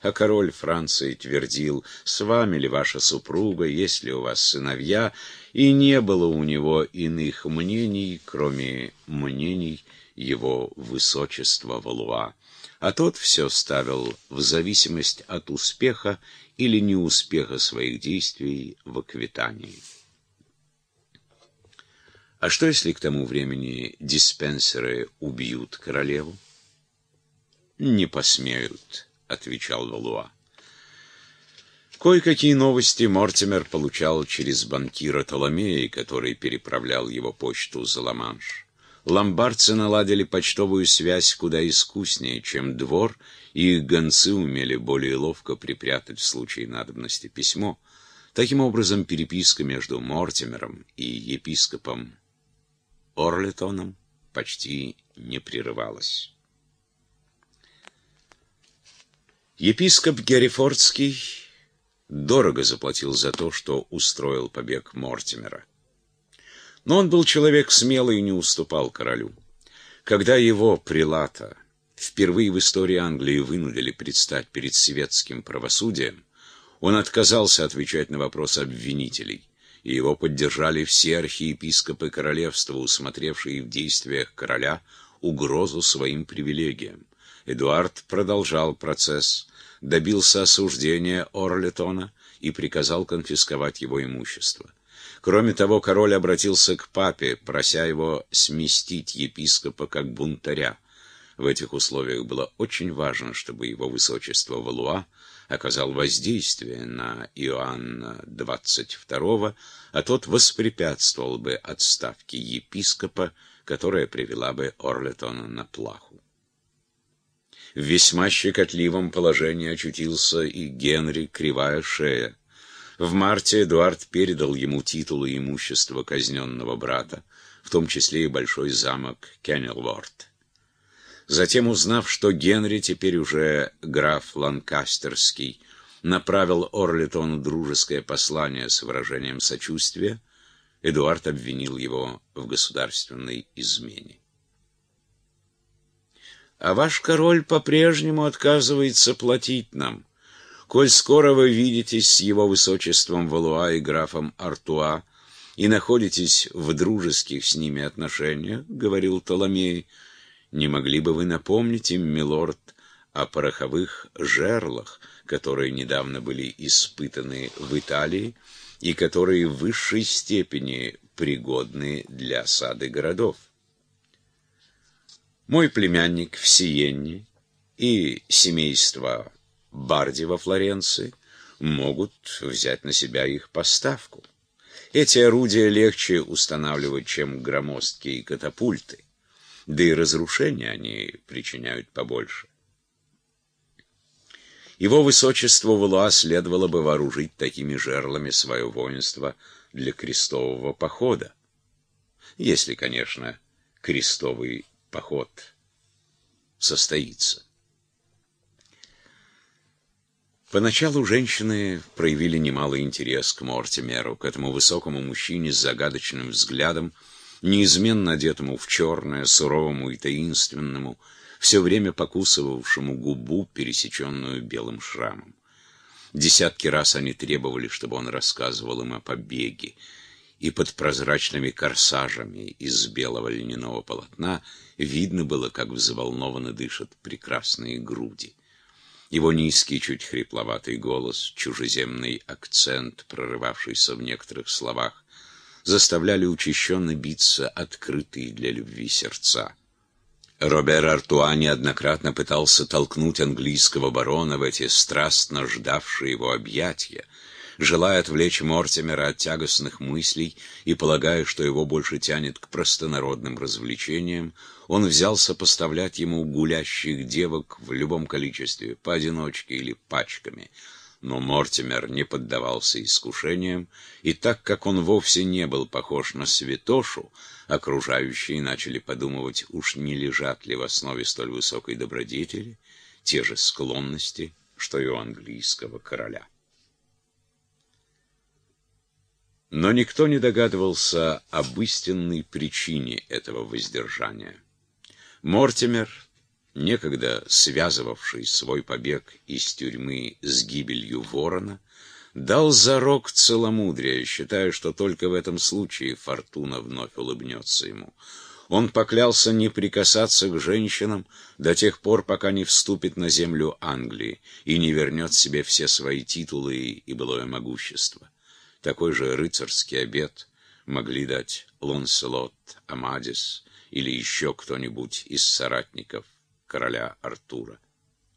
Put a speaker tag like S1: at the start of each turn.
S1: А король Франции твердил, с вами ли ваша супруга, есть ли у вас сыновья, и не было у него иных мнений, кроме мнений его высочества Валуа. А тот все ставил в зависимость от успеха или неуспеха своих действий в Аквитании. А что, если к тому времени диспенсеры убьют королеву? Не посмеют отвечал Валуа. Кое-какие новости Мортимер получал через банкира Толомея, который переправлял его почту за Ла-Манш. Ломбардцы наладили почтовую связь куда искуснее, чем двор, и их гонцы умели более ловко припрятать в случае надобности письмо. Таким образом, переписка между Мортимером и епископом Орлетоном почти не прерывалась. Епископ Геррифордский дорого заплатил за то, что устроил побег Мортимера. Но он был человек смелый и не уступал королю. Когда его прилата впервые в истории Англии вынудили предстать перед светским правосудием, он отказался отвечать на вопросы обвинителей, и его поддержали все архиепископы королевства, усмотревшие в действиях короля угрозу своим привилегиям. Эдуард продолжал процесс, добился осуждения Орлетона и приказал конфисковать его имущество. Кроме того, король обратился к папе, прося его сместить епископа как бунтаря. В этих условиях было очень важно, чтобы его высочество Валуа оказал воздействие на Иоанна XXII, а тот воспрепятствовал бы отставке епископа, которая привела бы Орлетона на плаху. В весьма щекотливом положении очутился и Генри Кривая Шея. В марте Эдуард передал ему титул и имущество казненного брата, в том числе и большой замок Кеннелворд. Затем, узнав, что Генри теперь уже граф Ланкастерский, направил Орлитону дружеское послание с выражением сочувствия, Эдуард обвинил его в государственной измене. А ваш король по-прежнему отказывается платить нам. Коль скоро вы видитесь с его высочеством Валуа и графом Артуа и находитесь в дружеских с ними отношениях, — говорил Толомей, — не могли бы вы напомнить им, милорд, о пороховых жерлах, которые недавно были испытаны в Италии и которые в высшей степени пригодны для осады городов. Мой племянник в Сиенне и семейство Барди во Флоренции могут взять на себя их поставку. Эти орудия легче устанавливать, чем громоздкие катапульты, да и разрушения они причиняют побольше. Его высочество Валуа следовало бы вооружить такими жерлами свое воинство для крестового похода, если, конечно, крестовый поход состоится. Поначалу женщины проявили немалый интерес к Мортимеру, к этому высокому мужчине с загадочным взглядом, неизменно одетому в черное, суровому и таинственному, все время покусывавшему губу, пересеченную белым шрамом. Десятки раз они требовали, чтобы он рассказывал им о побеге, и под прозрачными корсажами из белого льняного полотна видно было, как взволнованно дышат прекрасные груди. Его низкий, чуть хрипловатый голос, чужеземный акцент, прорывавшийся в некоторых словах, заставляли учащенно биться открытые для любви сердца. Робер Артуа неоднократно пытался толкнуть английского барона в эти страстно ждавшие его объятия, желая отвлечь Мортимера от тягостных мыслей и полагая, что его больше тянет к простонародным развлечениям, он взялся поставлять ему гулящих девок в любом количестве, поодиночке или пачками. Но Мортимер не поддавался искушениям, и так как он вовсе не был похож на святошу, окружающие начали подумывать, уж не лежат ли в основе столь высокой добродетели те же склонности, что и у английского короля. Но никто не догадывался об истинной причине этого воздержания. Мортимер некогда связывавший свой побег из тюрьмы с гибелью ворона, дал зарок целомудрия, считая, что только в этом случае фортуна вновь улыбнется ему. Он поклялся не прикасаться к женщинам до тех пор, пока не вступит на землю Англии и не вернет себе все свои титулы и былое могущество. Такой же рыцарский обет могли дать Лонселот, Амадис или еще кто-нибудь из соратников короля Артура.